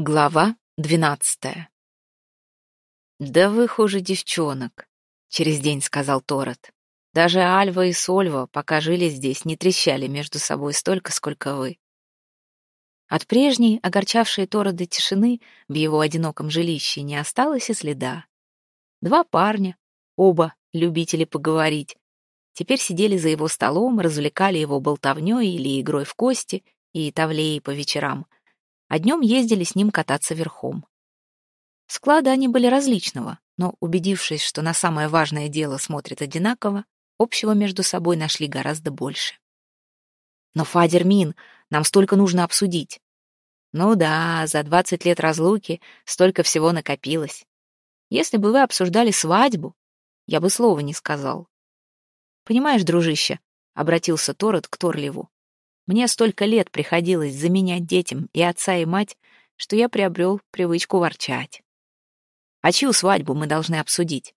Глава двенадцатая. «Да вы хуже девчонок», — через день сказал Торет. «Даже Альва и Сольва, пока жили здесь, не трещали между собой столько, сколько вы». От прежней, огорчавшей Торода тишины, в его одиноком жилище не осталось и следа. Два парня, оба любители поговорить, теперь сидели за его столом, развлекали его болтовнёй или игрой в кости и тавлеей по вечерам — а днем ездили с ним кататься верхом. Склады они были различного, но, убедившись, что на самое важное дело смотрят одинаково, общего между собой нашли гораздо больше. «Но, Фадер Мин, нам столько нужно обсудить». «Ну да, за двадцать лет разлуки столько всего накопилось. Если бы вы обсуждали свадьбу, я бы слова не сказал». «Понимаешь, дружище», — обратился Торет к Торливу, мне столько лет приходилось заменять детям и отца, и мать, что я приобрел привычку ворчать. А чью свадьбу мы должны обсудить?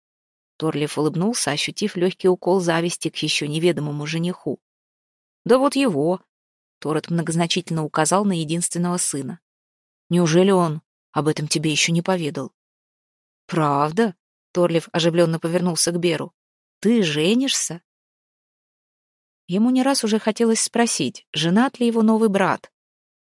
Торлиф улыбнулся, ощутив легкий укол зависти к еще неведомому жениху. Да вот его. Торет многозначительно указал на единственного сына. Неужели он об этом тебе еще не поведал? Правда? Торлиф оживленно повернулся к Беру. Ты женишься? Ему не раз уже хотелось спросить, женат ли его новый брат.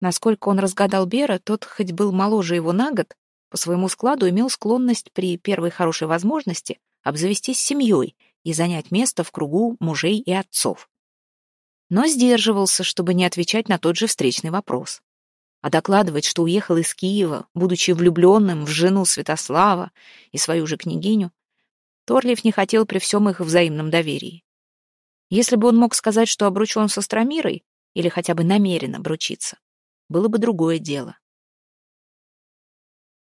Насколько он разгадал Бера, тот хоть был моложе его на год, по своему складу имел склонность при первой хорошей возможности обзавестись семьей и занять место в кругу мужей и отцов. Но сдерживался, чтобы не отвечать на тот же встречный вопрос. А докладывать, что уехал из Киева, будучи влюбленным в жену Святослава и свою же княгиню, Торлиев не хотел при всем их взаимном доверии. Если бы он мог сказать, что обручен со Стромирой, или хотя бы намеренно обручиться, было бы другое дело.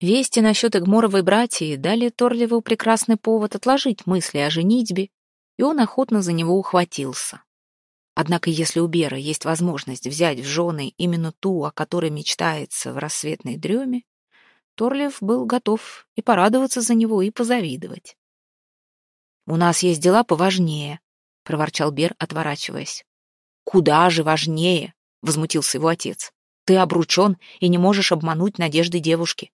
Вести насчет Игморовой братьи дали Торлеву прекрасный повод отложить мысли о женитьбе, и он охотно за него ухватился. Однако если у Бера есть возможность взять в жены именно ту, о которой мечтается в рассветной дреме, Торлев был готов и порадоваться за него, и позавидовать. «У нас есть дела поважнее», — проворчал Бер, отворачиваясь. «Куда же важнее!» — возмутился его отец. «Ты обручен и не можешь обмануть надежды девушки».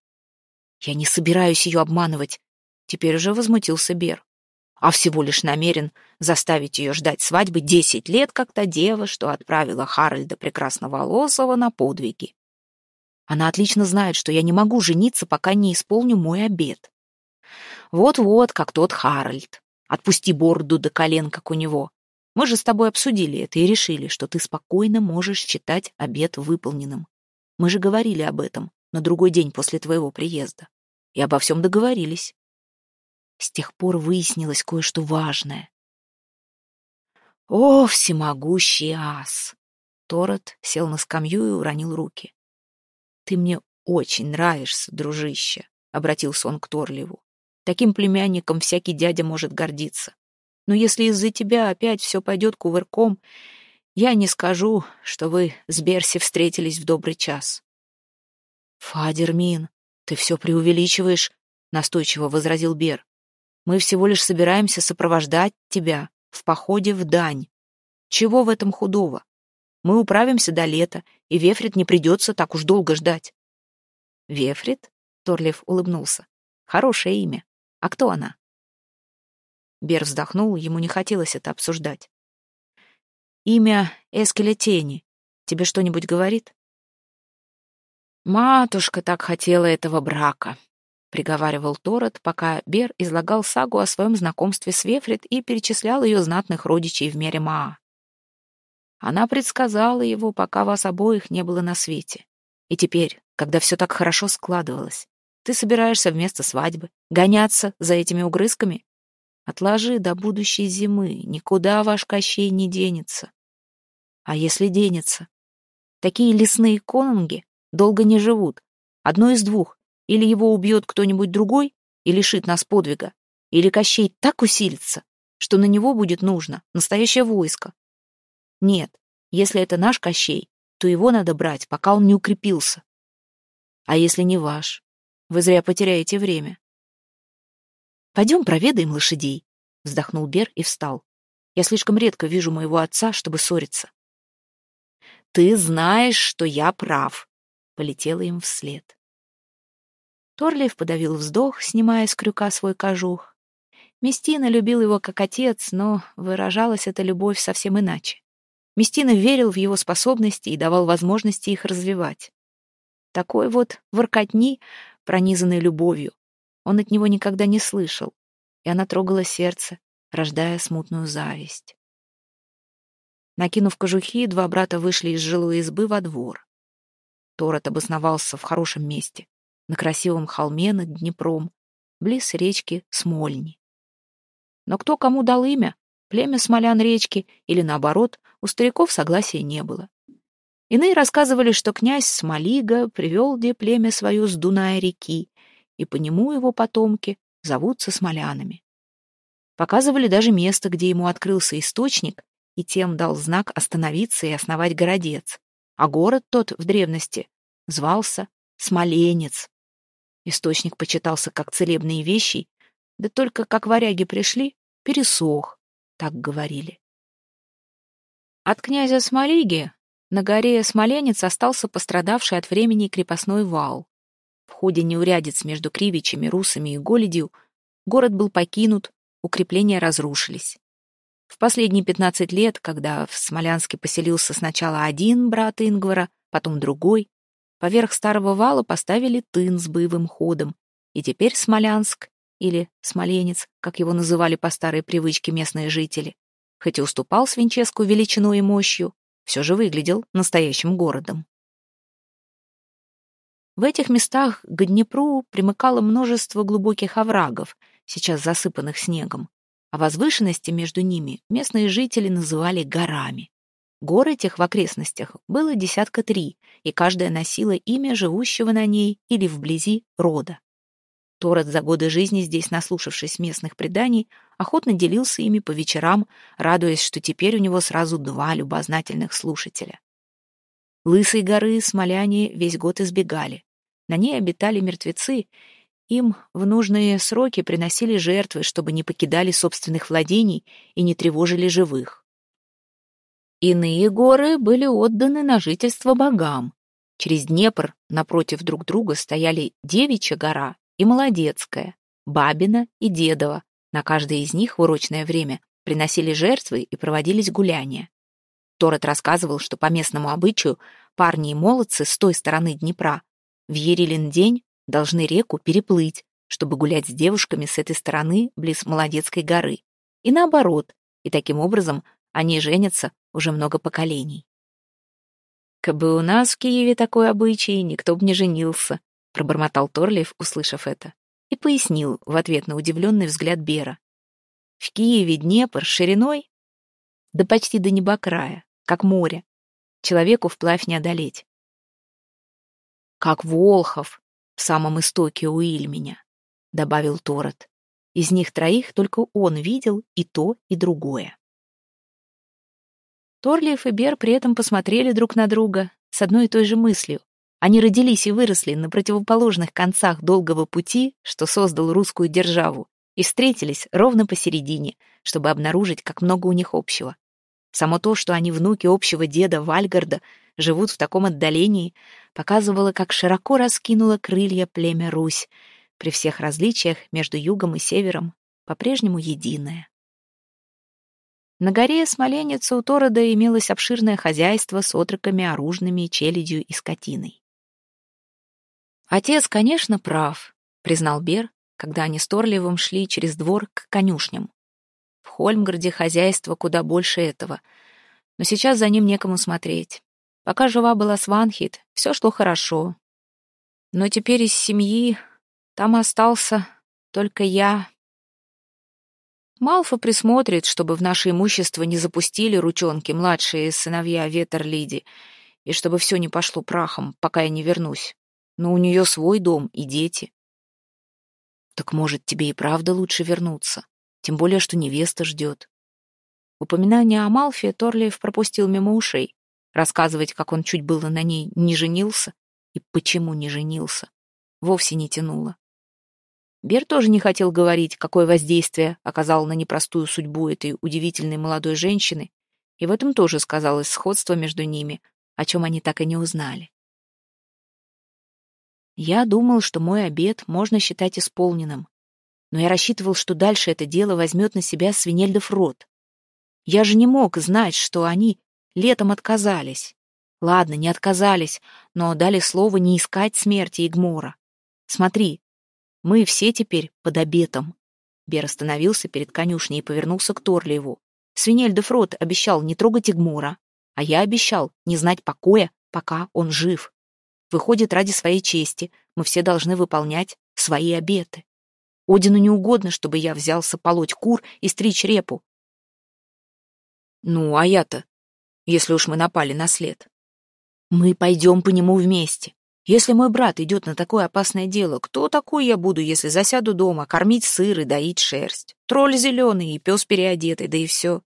«Я не собираюсь ее обманывать», — теперь уже возмутился Бер. «А всего лишь намерен заставить ее ждать свадьбы десять лет, как та дева, что отправила Харальда Прекрасноволосого на подвиги. Она отлично знает, что я не могу жениться, пока не исполню мой обет. Вот-вот, как тот Харальд. Отпусти бороду до колен, как у него. Мы же с тобой обсудили это и решили, что ты спокойно можешь считать обед выполненным. Мы же говорили об этом на другой день после твоего приезда. И обо всем договорились. С тех пор выяснилось кое-что важное. О, всемогущий ас! Торот сел на скамью и уронил руки. Ты мне очень нравишься, дружище, обратился он к Торливу. Таким племянником всякий дядя может гордиться. Но если из-за тебя опять все пойдет кувырком, я не скажу, что вы с Берси встретились в добрый час. Фадермин, ты все преувеличиваешь, настойчиво возразил Бер. Мы всего лишь собираемся сопровождать тебя в походе в дань. Чего в этом худого? Мы управимся до лета, и Вефрит не придется так уж долго ждать. Вефрит? Торлев улыбнулся. Хорошее имя. А кто она? Бер вздохнул, ему не хотелось это обсуждать. Имя Эскеля Тени. Тебе что-нибудь говорит? Матушка так хотела этого брака, приговаривал Торет, пока Бер излагал сагу о своем знакомстве с Вефрит и перечислял ее знатных родичей в мире Маа. Она предсказала его, пока вас обоих не было на свете. И теперь, когда все так хорошо складывалось, ты собираешься вместо свадьбы гоняться за этими угрызками? Отложи до будущей зимы, никуда ваш Кощей не денется. А если денется? Такие лесные конунги долго не живут. Одно из двух. Или его убьет кто-нибудь другой и лишит нас подвига, или Кощей так усилится, что на него будет нужно настоящее войско. Нет, если это наш Кощей, то его надо брать, пока он не укрепился. А если не ваш? Вы зря потеряете время. Пойдем проведаем лошадей, вздохнул Бер и встал. Я слишком редко вижу моего отца, чтобы ссориться. Ты знаешь, что я прав, полетела им вслед. Торлиев подавил вздох, снимая с крюка свой кожух. Местина любил его как отец, но выражалась эта любовь совсем иначе. Местина верил в его способности и давал возможности их развивать. Такой вот воркотни, пронизанной любовью, он от него никогда не слышал, и она трогала сердце, рождая смутную зависть. Накинув кожухи, два брата вышли из жилой избы во двор. Торот обосновался в хорошем месте, на красивом холме над Днепром, близ речки Смольни. Но кто кому дал имя, племя смолян речки или наоборот, у стариков согласия не было. Иные рассказывали, что князь Смолига привел где племя свое с Дуная реки, и по нему его потомки зовутся смолянами. Показывали даже место, где ему открылся источник, и тем дал знак остановиться и основать городец. А город тот в древности звался Смоленец. Источник почитался как целебные вещи, да только как варяги пришли, пересох, так говорили. От князя Смолиги на горе Смоленец остался пострадавший от времени крепостной вал. В ходе неурядиц между Кривичами, Русами и Голедью город был покинут, укрепления разрушились. В последние 15 лет, когда в Смолянске поселился сначала один брат Ингвара, потом другой, поверх старого вала поставили тын с боевым ходом, и теперь Смолянск, или Смоленец, как его называли по старой привычке местные жители, хоть и уступал Свинческу величиной и мощью, все же выглядел настоящим городом. В этих местах к Днепру примыкало множество глубоких оврагов, сейчас засыпанных снегом, а возвышенности между ними местные жители называли горами. Гор этих в окрестностях было десятка три, и каждая носила имя живущего на ней или вблизи рода. Торет за годы жизни здесь, наслушавшись местных преданий, охотно делился ими по вечерам, радуясь, что теперь у него сразу два любознательных слушателя. Лысой горы смоляне весь год избегали. На ней обитали мертвецы, им в нужные сроки приносили жертвы, чтобы не покидали собственных владений и не тревожили живых. Иные горы были отданы на жительство богам. Через Днепр напротив друг друга стояли Девичья гора и Молодецкая, Бабина и Дедова. На каждой из них в урочное время приносили жертвы и проводились гуляния. Торет рассказывал, что по местному обычаю парни и молодцы с той стороны Днепра в Ерилин день должны реку переплыть, чтобы гулять с девушками с этой стороны, близ Молодецкой горы. И наоборот, и таким образом они женятся уже много поколений. «Кабы у нас в Киеве такой обычай, никто бы не женился», пробормотал Торлиев, услышав это, и пояснил в ответ на удивленный взгляд Бера. «В Киеве Днепр шириной, да почти до небокрая, как море. Человеку вплавь не одолеть как Волхов в самом истоке у Ильменя, добавил Торот. Из них троих только он видел и то, и другое. Торлиев и Бер при этом посмотрели друг на друга с одной и той же мыслью. Они родились и выросли на противоположных концах долгого пути, что создал русскую державу, и встретились ровно посередине, чтобы обнаружить, как много у них общего. Само то, что они внуки общего деда Вальгарда, живут в таком отдалении, показывало, как широко раскинуло крылья племя Русь, при всех различиях между югом и севером, по-прежнему единое. На горе Смоленница у Торода имелось обширное хозяйство с отроками, оружными, челядью и скотиной. «Отец, конечно, прав», — признал Бер, когда они с Торливым шли через двор к конюшням. В Хольмгарде хозяйство куда больше этого, но сейчас за ним некому смотреть. Пока жива была Сванхит, все шло хорошо. Но теперь из семьи там остался только я. Малфа присмотрит, чтобы в наше имущество не запустили ручонки младшие сыновья Ветерлиди, и чтобы все не пошло прахом, пока я не вернусь. Но у нее свой дом и дети. Так может, тебе и правда лучше вернуться, тем более, что невеста ждет. Упоминание о Малфе Торлиев пропустил мимо ушей. Рассказывать, как он чуть было на ней не женился и почему не женился, вовсе не тянуло. Бер тоже не хотел говорить, какое воздействие оказал на непростую судьбу этой удивительной молодой женщины, и в этом тоже сказалось сходство между ними, о чем они так и не узнали. Я думал, что мой обед можно считать исполненным. Но я рассчитывал, что дальше это дело возьмет на себя Свинельдов род. Я же не мог знать, что они летом отказались. Ладно, не отказались, но дали слово не искать смерти Игмора. Смотри, мы все теперь под обетом. Бер остановился перед конюшней и повернулся к Торлиеву. Свинельдов рот обещал не трогать Игмора, а я обещал не знать покоя, пока он жив. Выходит, ради своей чести мы все должны выполнять свои обеты. Одину не угодно, чтобы я взялся полоть кур и стричь репу. Ну, а я-то, если уж мы напали на след. Мы пойдем по нему вместе. Если мой брат идет на такое опасное дело, кто такой я буду, если засяду дома, кормить сыр и доить шерсть? Тролль зеленый и пес переодетый, да и все.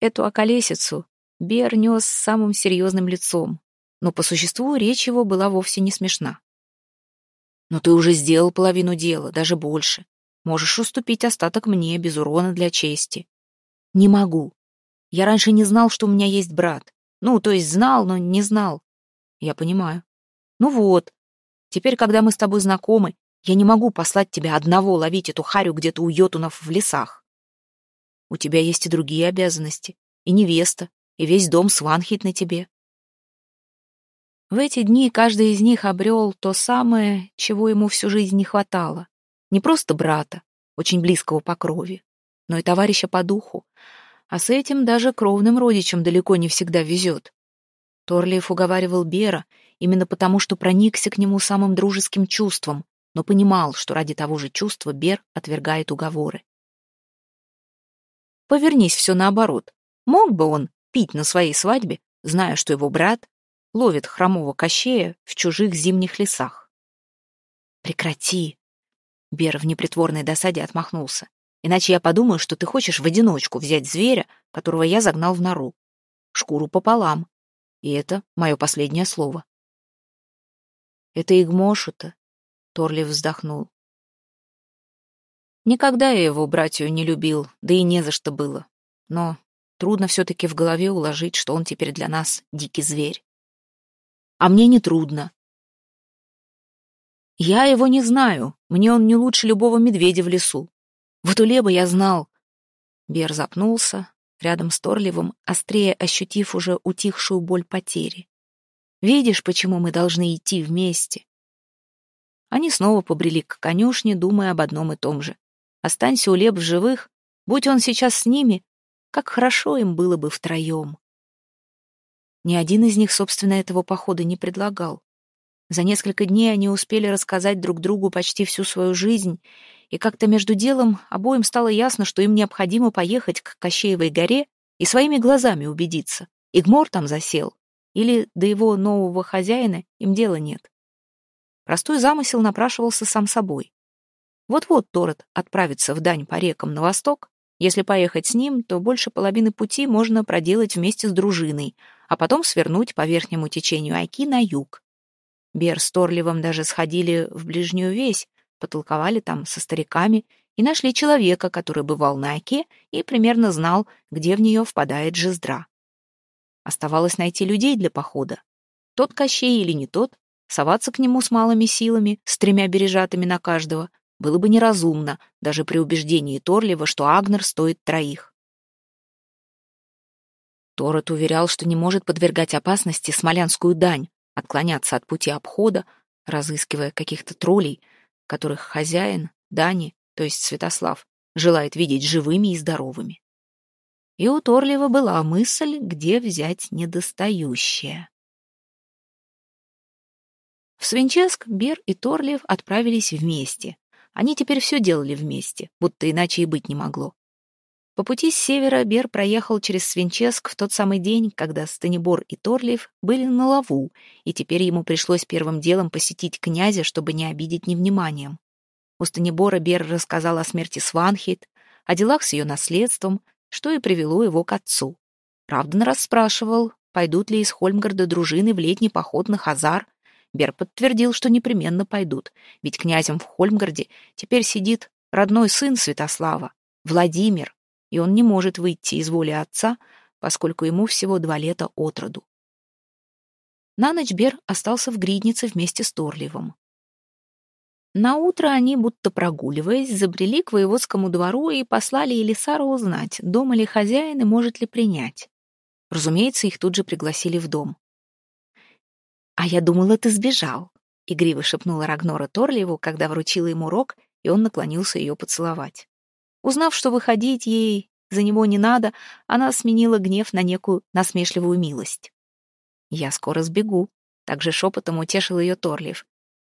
Эту околесицу Бер нес с самым серьезным лицом, но по существу речь его была вовсе не смешна. «Но ты уже сделал половину дела, даже больше. Можешь уступить остаток мне, без урона для чести». «Не могу. Я раньше не знал, что у меня есть брат. Ну, то есть знал, но не знал. Я понимаю. Ну вот. Теперь, когда мы с тобой знакомы, я не могу послать тебя одного ловить эту харю где-то у йотунов в лесах. У тебя есть и другие обязанности, и невеста, и весь дом сванхит на тебе. В эти дни каждый из них обрел то самое, чего ему всю жизнь не хватало. Не просто брата, очень близкого по крови, но и товарища по духу. А с этим даже кровным родичам далеко не всегда везет. Торлиев уговаривал Бера именно потому, что проникся к нему самым дружеским чувством, но понимал, что ради того же чувства Бер отвергает уговоры. Повернись все наоборот. Мог бы он пить на своей свадьбе, зная, что его брат ловит хромого кощея в чужих зимних лесах? Прекрати. Бер в непритворной досаде отмахнулся. Иначе я подумаю, что ты хочешь в одиночку взять зверя, которого я загнал в нору. Шкуру пополам. И это мое последнее слово. Это Игмошу-то, Торлив вздохнул. Никогда я его братью не любил, да и не за что было. Но трудно все-таки в голове уложить, что он теперь для нас дикий зверь. А мне не трудно. Я его не знаю, мне он не лучше любого медведя в лесу. Вот у Леба я знал. Бер запнулся, рядом с Торливым, острее ощутив уже утихшую боль потери. Видишь, почему мы должны идти вместе? Они снова побрели к конюшне, думая об одном и том же. Останься у Леб в живых, будь он сейчас с ними, как хорошо им было бы втроем. Ни один из них, собственно, этого похода не предлагал. За несколько дней они успели рассказать друг другу почти всю свою жизнь, и как-то между делом обоим стало ясно, что им необходимо поехать к Кощеевой горе и своими глазами убедиться, Игмор там засел, или до его нового хозяина им дела нет. Простой замысел напрашивался сам собой. Вот-вот Торет отправится в дань по рекам на восток. Если поехать с ним, то больше половины пути можно проделать вместе с дружиной, а потом свернуть по верхнему течению Айки на юг. Бер с Торливом даже сходили в ближнюю весь, потолковали там со стариками и нашли человека, который бывал на Оке и примерно знал, где в нее впадает Жиздра. Оставалось найти людей для похода. Тот Кощей или не тот, соваться к нему с малыми силами, с тремя бережатами на каждого, было бы неразумно, даже при убеждении Торлива, что Агнер стоит троих. Торет уверял, что не может подвергать опасности смолянскую дань, отклоняться от пути обхода, разыскивая каких-то троллей, которых хозяин, Дани, то есть Святослав, желает видеть живыми и здоровыми. И у Торлива была мысль, где взять недостающее. В Свинческ Бер и Торлив отправились вместе. Они теперь все делали вместе, будто иначе и быть не могло. По пути с севера Бер проехал через Свинческ в тот самый день, когда Станибор и Торлиев были на лаву, и теперь ему пришлось первым делом посетить князя, чтобы не обидеть невниманием. У Станибора Бер рассказал о смерти Сванхит, о делах с ее наследством, что и привело его к отцу. Правда, расспрашивал, пойдут ли из Хольмгарда дружины в летний поход на Хазар. Бер подтвердил, что непременно пойдут, ведь князем в Хольмгарде теперь сидит родной сын Святослава, Владимир, и он не может выйти из воли отца, поскольку ему всего два лета от роду. На ночь Бер остался в гриднице вместе с Торливом. На утро они, будто прогуливаясь, забрели к воеводскому двору и послали Елисару узнать, дома ли хозяин и может ли принять. Разумеется, их тут же пригласили в дом. «А я думала, ты сбежал», — игриво шепнула Рагнора Торливу, когда вручила ему рог, и он наклонился ее поцеловать. Узнав, что выходить ей за него не надо, она сменила гнев на некую насмешливую милость. «Я скоро сбегу», — также шепотом утешил ее Торлив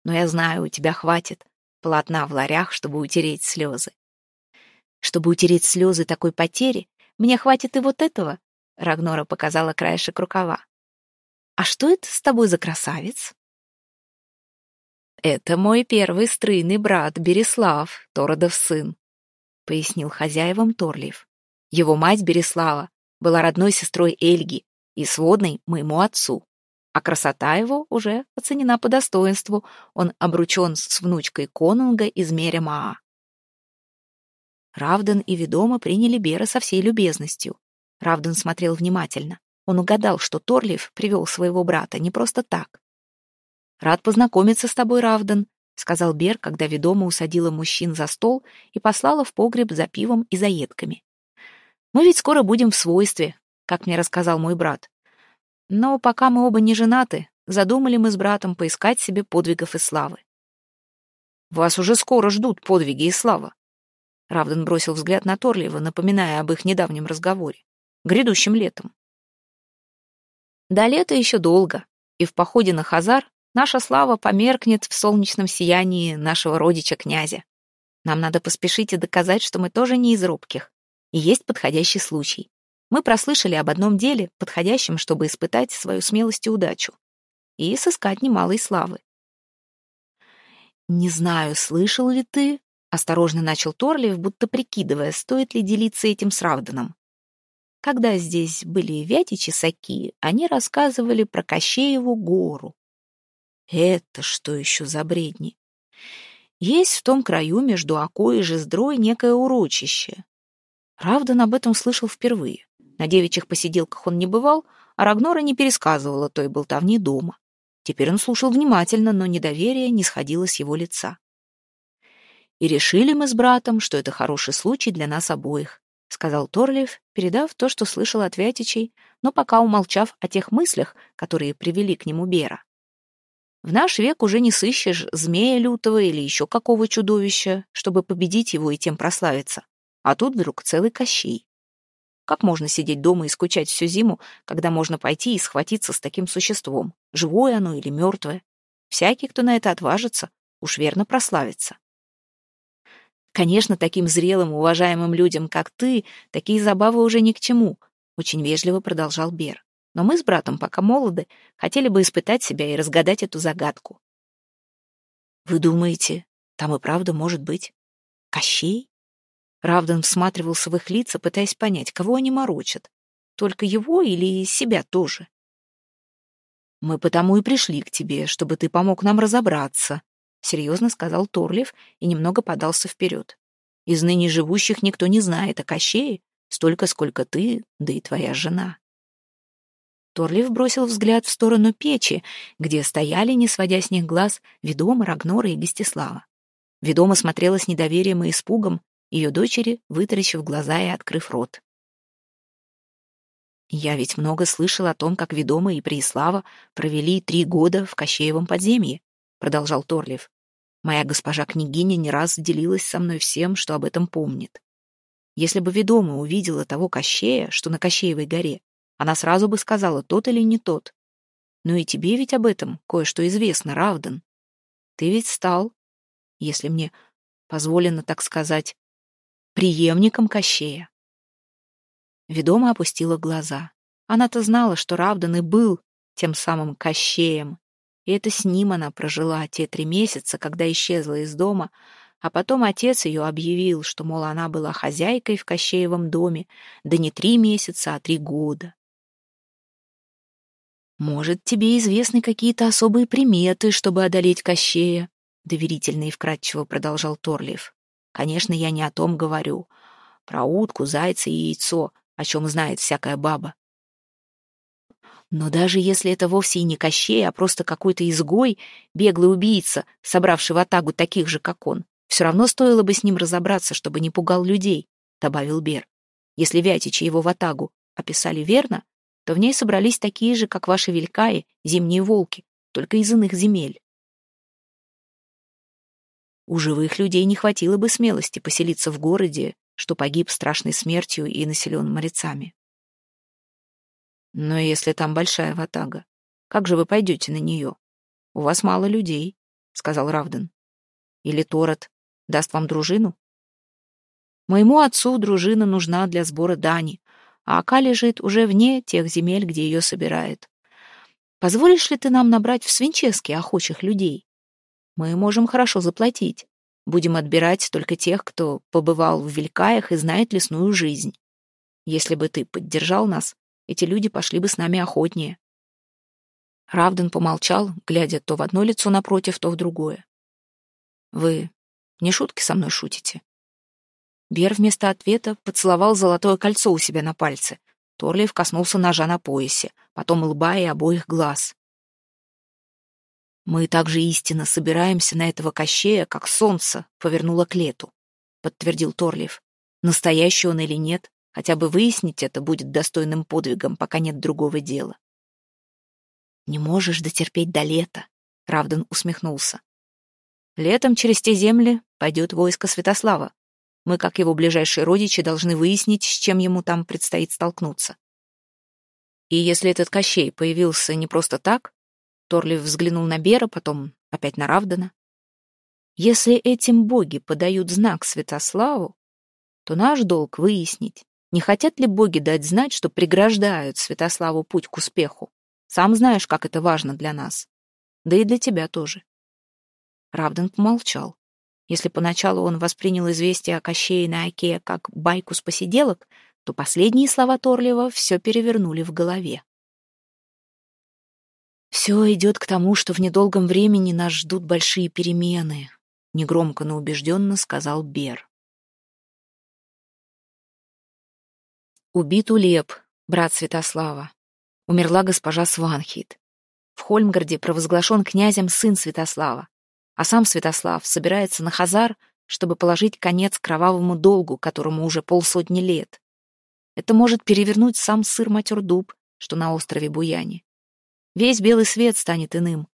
но я знаю, у тебя хватит полотна в ларях, чтобы утереть слезы. Чтобы утереть слезы такой потери, мне хватит и вот этого, Рагнора показала краешек рукава. А что это с тобой за красавец? Это мой первый стройный брат Береслав, Тородов сын, пояснил хозяевам Торлиев. Его мать Береслава была родной сестрой Эльги и сводной моему отцу а красота его уже оценена по достоинству. Он обручен с внучкой конунга из Меремаа. Равден и Ведома приняли Бера со всей любезностью. Равден смотрел внимательно. Он угадал, что Торлиев привел своего брата не просто так. «Рад познакомиться с тобой, Равден», — сказал Бер, когда Ведома усадила мужчин за стол и послала в погреб за пивом и заедками. «Мы ведь скоро будем в свойстве, как мне рассказал мой брат. Но пока мы оба не женаты, задумали мы с братом поискать себе подвигов и славы. «Вас уже скоро ждут подвиги и слава». Равден бросил взгляд на Торлиева, напоминая об их недавнем разговоре. «Грядущим летом». До лета еще долго, и в походе на Хазар наша слава померкнет в солнечном сиянии нашего родича-князя. Нам надо поспешить и доказать, что мы тоже не из робких, и есть подходящий случай. Мы прослышали об одном деле, подходящем, чтобы испытать свою смелость и удачу. И сыскать немалой славы. «Не знаю, слышал ли ты?» — осторожно начал Торлиев, будто прикидывая, стоит ли делиться этим с Равданом. Когда здесь были Вятичи Саки, они рассказывали про Кощееву гору. Это что еще за бредни? Есть в том краю между Окой и Жиздрой некое урочище. Равдан об этом слышал впервые. На девичьих посиделках он не бывал, а Рагнора не пересказывала той болтовни дома. Теперь он слушал внимательно, но недоверие не сходило с его лица. «И решили мы с братом, что это хороший случай для нас обоих», — сказал Торлиев, передав то, что слышал от Вятичей, но пока умолчав о тех мыслях, которые привели к нему Бера. В наш век уже не сыщешь змея лютого или еще какого чудовища, чтобы победить его и тем прославиться. А тут вдруг целый Кощей. Как можно сидеть дома и скучать всю зиму, когда можно пойти и схватиться с таким существом, живое оно или мертвое? Всякий, кто на это отважится, уж верно прославится. Конечно, таким зрелым, уважаемым людям, как ты, такие забавы уже ни к чему, очень вежливо продолжал Бер. Но мы с братом, пока молоды, хотели бы испытать себя и разгадать эту загадку. Вы думаете, там и правда может быть Кощей? Равдан всматривался в их лица, пытаясь понять, кого они морочат. Только его или себя тоже? «Мы потому и пришли к тебе, чтобы ты помог нам разобраться», — серьезно сказал Торлев и немного подался вперед. «Из ныне живущих никто не знает о Кощее, столько, сколько ты, да и твоя жена». Торлив бросил взгляд в сторону печи, где стояли, не сводя с них глаз, Ведома, Рагнора и Гостислава. Ведома смотрела с недоверием и испугом, ее дочери, вытаращив глаза и открыв рот. «Я ведь много слышал о том, как Ведома и Преислава провели три года в Кощеевом подземье», — продолжал Торлив. «Моя госпожа-княгиня не раз делилась со мной всем, что об этом помнит. Если бы Ведома увидела того Кощея, что на Кощеевой горе, она сразу бы сказала, тот или не тот. Но и тебе ведь об этом кое-что известно, Равдан. Ты ведь стал, если мне позволено так сказать, преемником Кощея. Ведома опустила глаза. Она-то знала, что Равдан и был тем самым Кощеем, и это с ним она прожила те три месяца, когда исчезла из дома, а потом отец ее объявил, что, мол, она была хозяйкой в Кощеевом доме, да не три месяца, а три года. «Может, тебе известны какие-то особые приметы, чтобы одолеть Кощея?» — доверительно и вкратчиво продолжал Торлиев. Конечно, я не о том говорю. Про утку, зайца и яйцо, о чем знает всякая баба. Но даже если это вовсе и не Кощей, а просто какой-то изгой, беглый убийца, собравший в атагу таких же, как он, все равно стоило бы с ним разобраться, чтобы не пугал людей, — добавил Бер. Если Вятичи его в атагу описали верно, то в ней собрались такие же, как ваши велькаи, зимние волки, только из иных земель. У живых людей не хватило бы смелости поселиться в городе, что погиб страшной смертью и населен морецами. Но если там большая ватага, как же вы пойдете на нее? У вас мало людей, — сказал Равден. Или Торот даст вам дружину? Моему отцу дружина нужна для сбора дани, а Ака лежит уже вне тех земель, где ее собирает. Позволишь ли ты нам набрать в Свинческе охочих людей? Мы можем хорошо заплатить. Будем отбирать только тех, кто побывал в Велькаях и знает лесную жизнь. Если бы ты поддержал нас, эти люди пошли бы с нами охотнее. Равден помолчал, глядя то в одно лицо напротив, то в другое. Вы не шутки со мной шутите? Бер вместо ответа поцеловал золотое кольцо у себя на пальце. Торлиев коснулся ножа на поясе, потом лба и обоих глаз. Мы также истинно собираемся на этого кощея, как солнце повернуло к лету, подтвердил Торлиев. Настоящий он или нет, хотя бы выяснить это будет достойным подвигом, пока нет другого дела. Не можешь дотерпеть до лета, Равдан усмехнулся. Летом через те земли пойдет войско Святослава. Мы, как его ближайшие родичи, должны выяснить, с чем ему там предстоит столкнуться. И если этот Кощей появился не просто так, Торлив взглянул на Бера, потом опять на Равдана. Если этим боги подают знак Святославу, то наш долг выяснить, не хотят ли боги дать знать, что преграждают Святославу путь к успеху. Сам знаешь, как это важно для нас. Да и для тебя тоже. Равдан помолчал. Если поначалу он воспринял известие о Кощее на Оке как байку с посиделок, то последние слова Торлива все перевернули в голове. «Все идет к тому, что в недолгом времени нас ждут большие перемены», — негромко, но убежденно сказал Бер. Убит Улеп, брат Святослава. Умерла госпожа Сванхит. В Хольмгарде провозглашен князем сын Святослава, а сам Святослав собирается на Хазар, чтобы положить конец кровавому долгу, которому уже полсотни лет. Это может перевернуть сам сыр Матердуб, что на острове Буяне. Весь белый свет станет иным.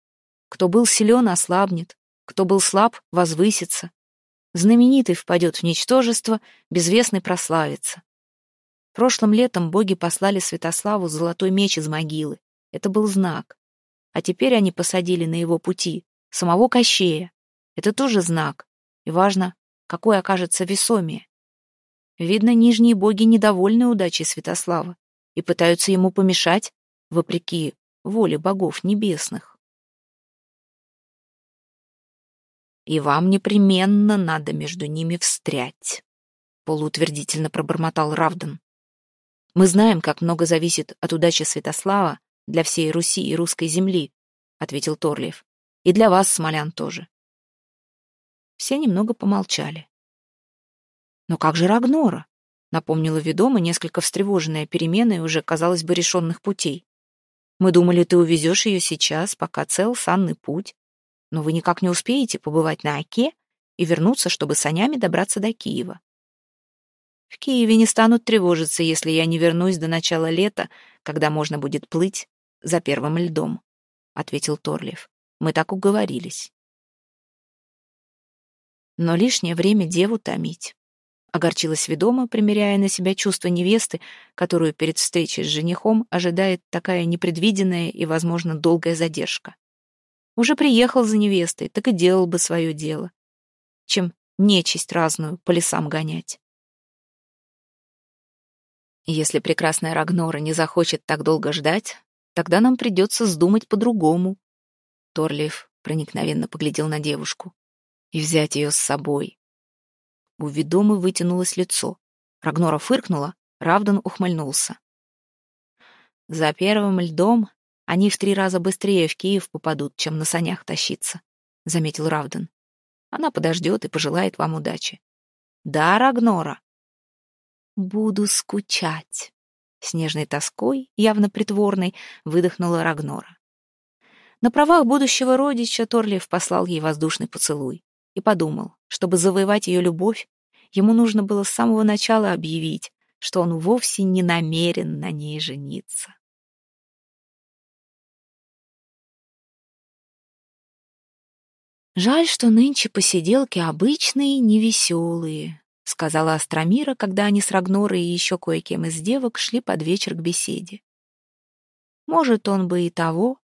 Кто был силен, ослабнет. Кто был слаб, возвысится. Знаменитый впадет в ничтожество, безвестный прославится. Прошлым летом боги послали Святославу золотой меч из могилы. Это был знак. А теперь они посадили на его пути самого Кощея. Это тоже знак. И важно, какой окажется весомее. Видно, нижние боги недовольны удачей Святослава и пытаются ему помешать, вопреки воли богов небесных. И вам непременно надо между ними встрять, полуутвердительно пробормотал Равдан. Мы знаем, как много зависит от удачи Святослава для всей Руси и русской земли, ответил Торлиев. И для вас, смолян, тоже. Все немного помолчали. Но как же Рагнора? напомнила ведома, несколько встревоженная переменой уже, казалось бы, решенных путей. Мы думали, ты увезешь ее сейчас, пока цел санный путь. Но вы никак не успеете побывать на Оке и вернуться, чтобы санями добраться до Киева. В Киеве не станут тревожиться, если я не вернусь до начала лета, когда можно будет плыть за первым льдом, — ответил Торлиев. Мы так уговорились. Но лишнее время деву томить. Огорчилась ведома, примеряя на себя чувство невесты, которую перед встречей с женихом ожидает такая непредвиденная и, возможно, долгая задержка. Уже приехал за невестой, так и делал бы свое дело, чем нечисть разную по лесам гонять. Если прекрасная Рагнора не захочет так долго ждать, тогда нам придется сдумать по-другому. Торлиев проникновенно поглядел на девушку. И взять ее с собой. У ведомы вытянулось лицо. Рагнора фыркнула, Равдан ухмыльнулся. За первым льдом они в три раза быстрее в Киев попадут, чем на санях тащиться, — заметил Равдан. Она подождет и пожелает вам удачи. Да, Рагнора? Буду скучать, С нежной тоской, явно притворной, выдохнула Рагнора. На правах будущего родича Торлиев послал ей воздушный поцелуй и подумал, чтобы завоевать ее любовь, ему нужно было с самого начала объявить, что он вовсе не намерен на ней жениться. «Жаль, что нынче посиделки обычные, невеселые», — сказала Астромира, когда они с Рагнорой и еще кое-кем из девок шли под вечер к беседе. «Может, он бы и того,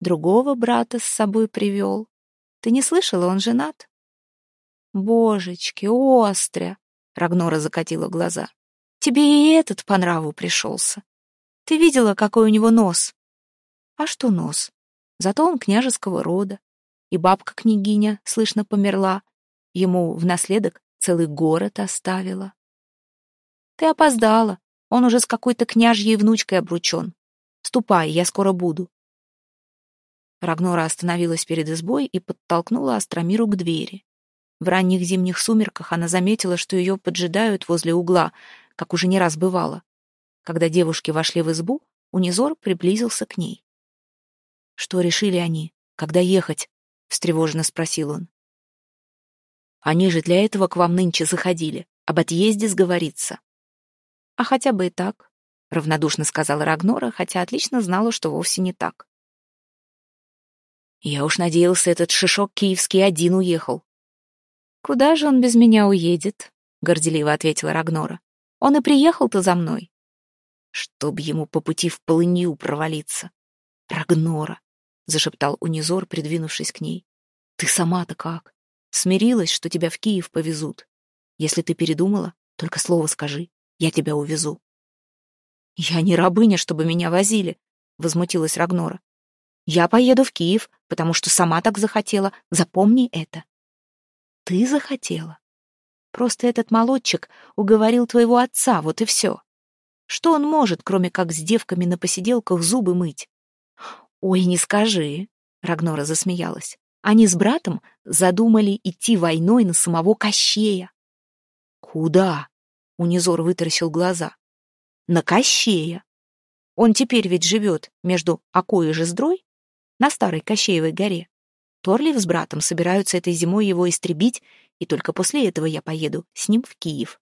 другого брата с собой привел. Ты не слышала, он женат?» «Божечки, остря!» — Рагнора закатила глаза. «Тебе и этот по нраву пришелся. Ты видела, какой у него нос?» «А что нос? Зато он княжеского рода и бабка-княгиня, слышно, померла. Ему в наследок целый город оставила. Ты опоздала, он уже с какой-то княжьей внучкой обручен. Ступай, я скоро буду. Рагнора остановилась перед избой и подтолкнула Астромиру к двери. В ранних зимних сумерках она заметила, что ее поджидают возле угла, как уже не раз бывало. Когда девушки вошли в избу, Унизор приблизился к ней. Что решили они? Когда ехать? встревоженно спросил он. Они же для этого к вам нынче заходили, об отъезде сговориться. А хотя бы и так, равнодушно сказала Рагнора, хотя отлично знала, что вовсе не так. Я уж надеялся, этот шишок киевский один уехал. Куда же он без меня уедет? горделиво ответила Рагнора. Он и приехал-то за мной. Чтоб ему по пути в полынью провалиться. Рагнора, — зашептал Унизор, придвинувшись к ней. «Ты сама-то как? Смирилась, что тебя в Киев повезут? Если ты передумала, только слово скажи, я тебя увезу». «Я не рабыня, чтобы меня возили», — возмутилась Рагнора. «Я поеду в Киев, потому что сама так захотела. Запомни это». «Ты захотела? Просто этот молодчик уговорил твоего отца, вот и все. Что он может, кроме как с девками на посиделках зубы мыть? «Ой, не скажи!» — Рагнора засмеялась. «Они с братом задумали идти войной на самого Кощея». «Куда?» — Унизор вытаращил глаза. «На Кощея. Он теперь ведь живет между Окой и Жиздрой на Старой Кощеевой горе. Торлив с братом собираются этой зимой его истребить, и только после этого я поеду с ним в Киев.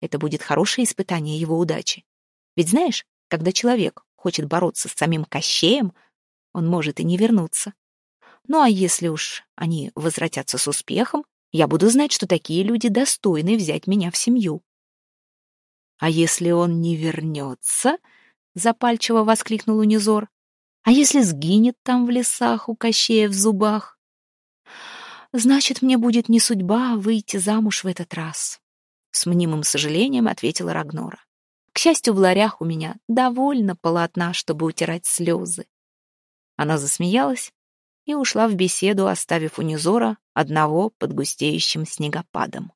Это будет хорошее испытание его удачи. Ведь знаешь, когда человек хочет бороться с самим Кощеем, он может и не вернуться. Ну а если уж они возвратятся с успехом, я буду знать, что такие люди достойны взять меня в семью. А если он не вернется, запальчиво воскликнул Унизор, а если сгинет там в лесах у Кощея в зубах? Значит, мне будет не судьба выйти замуж в этот раз. С мнимым сожалением ответила Рагнора. К счастью, в ларях у меня довольно полотна, чтобы утирать слезы. Она засмеялась и ушла в беседу, оставив Унизора одного под густеющим снегопадом.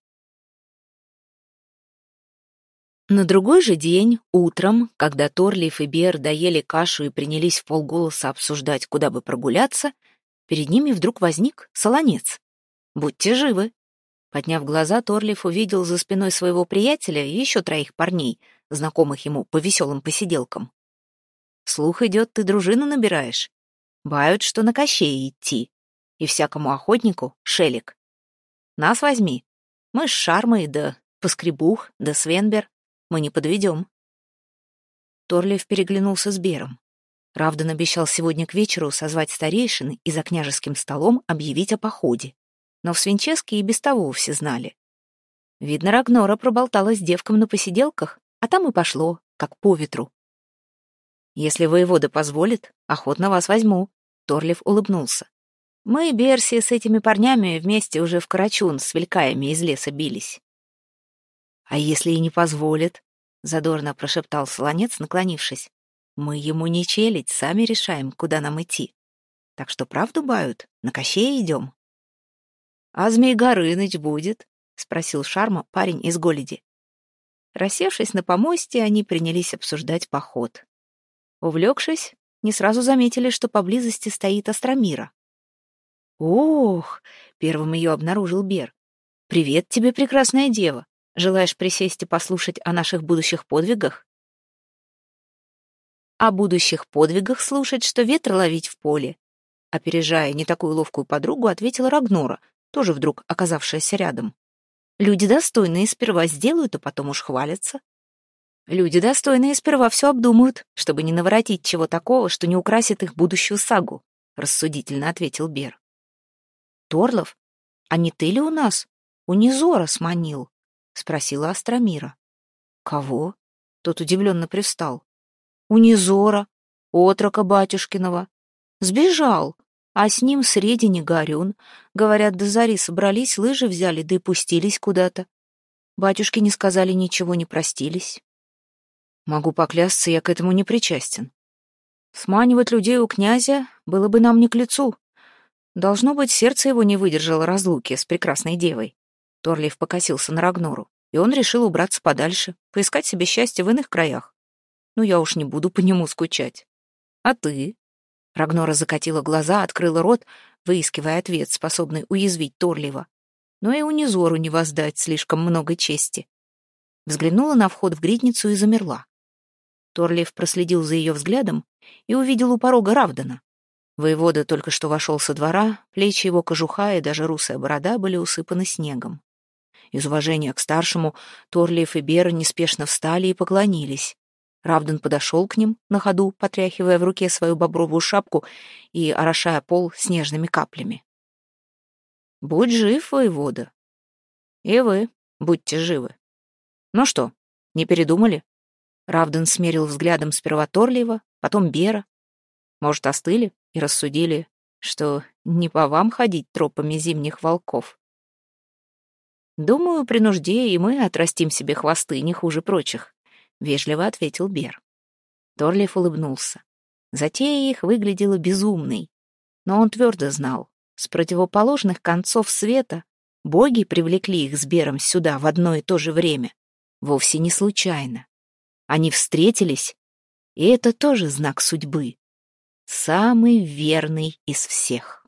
На другой же день, утром, когда Торлиф и Бер доели кашу и принялись в полголоса обсуждать, куда бы прогуляться, перед ними вдруг возник солонец. «Будьте живы!» Подняв глаза, Торлиф увидел за спиной своего приятеля еще троих парней, знакомых ему по веселым посиделкам. «Слух идет, ты дружину набираешь. Бают, что на Кощее идти. И всякому охотнику — шелик. Нас возьми. Мы с Шармой, да Поскребух, да Свенбер. Мы не подведем. Торлиев переглянулся с Бером. Равдан обещал сегодня к вечеру созвать старейшины и за княжеским столом объявить о походе. Но в Свинческе и без того все знали. Видно, Рагнора проболталась девкам на посиделках, а там и пошло, как по ветру. Если воевода позволит, охотно вас возьму. Торлив улыбнулся. Мы, Берси, с этими парнями вместе уже в Карачун с велькаями из леса бились. А если и не позволит? Задорно прошептал Солонец, наклонившись. Мы ему не челить, сами решаем, куда нам идти. Так что правду бают, на Кощее идем. А Змей Горыныч будет? Спросил Шарма парень из Голеди. Рассевшись на помосте, они принялись обсуждать поход. Увлекшись, не сразу заметили, что поблизости стоит Астромира. «Ох!» — первым ее обнаружил Бер. «Привет тебе, прекрасная дева! Желаешь присесть и послушать о наших будущих подвигах?» о будущих подвигах слушать, что ветра ловить в поле. Опережая не такую ловкую подругу, ответила Рагнора, тоже вдруг оказавшаяся рядом. Люди достойные сперва сделают, а потом уж хвалятся. Люди достойные сперва все обдумают, чтобы не наворотить чего такого, что не украсит их будущую сагу, рассудительно ответил Бер. Торлов, а не ты ли у нас? У Низора сманил? спросила Астромира. Кого? Тот удивленно привстал. У Низора, отрока батюшкиного. Сбежал, а с ним средине Горюн. Говорят, до зари собрались, лыжи взяли, да и пустились куда-то. Батюшки не сказали ничего, не простились. Могу поклясться, я к этому не причастен. Сманивать людей у князя было бы нам не к лицу. Должно быть, сердце его не выдержало разлуки с прекрасной девой. Торлиев покосился на Рагнору, и он решил убраться подальше, поискать себе счастье в иных краях. Ну, я уж не буду по нему скучать. А ты? Рагнора закатила глаза, открыла рот, выискивая ответ, способный уязвить Торлиева. Но и унизору не воздать слишком много чести. Взглянула на вход в гридницу и замерла. Торлиев проследил за ее взглядом и увидел у порога Равдана. Воевода только что вошел со двора, плечи его кожуха и даже русая борода были усыпаны снегом. Из уважения к старшему Торлиев и Бера неспешно встали и поклонились. Равдан подошел к ним, на ходу потряхивая в руке свою бобровую шапку и орошая пол снежными каплями. «Будь жив, воевода. И вы будьте живы. Ну что, не передумали?» Равдан смерил взглядом сперва Торлиева, потом Бера. Может, остыли и рассудили, что не по вам ходить тропами зимних волков. Думаю, при нужде и мы отрастим себе хвосты не хуже прочих, вежливо ответил Бер. Торлиев улыбнулся. Затея их выглядела безумной, но он твердо знал, с противоположных концов света боги привлекли их с Бером сюда в одно и то же время, вовсе не случайно. Они встретились, и это тоже знак судьбы. Самый верный из всех.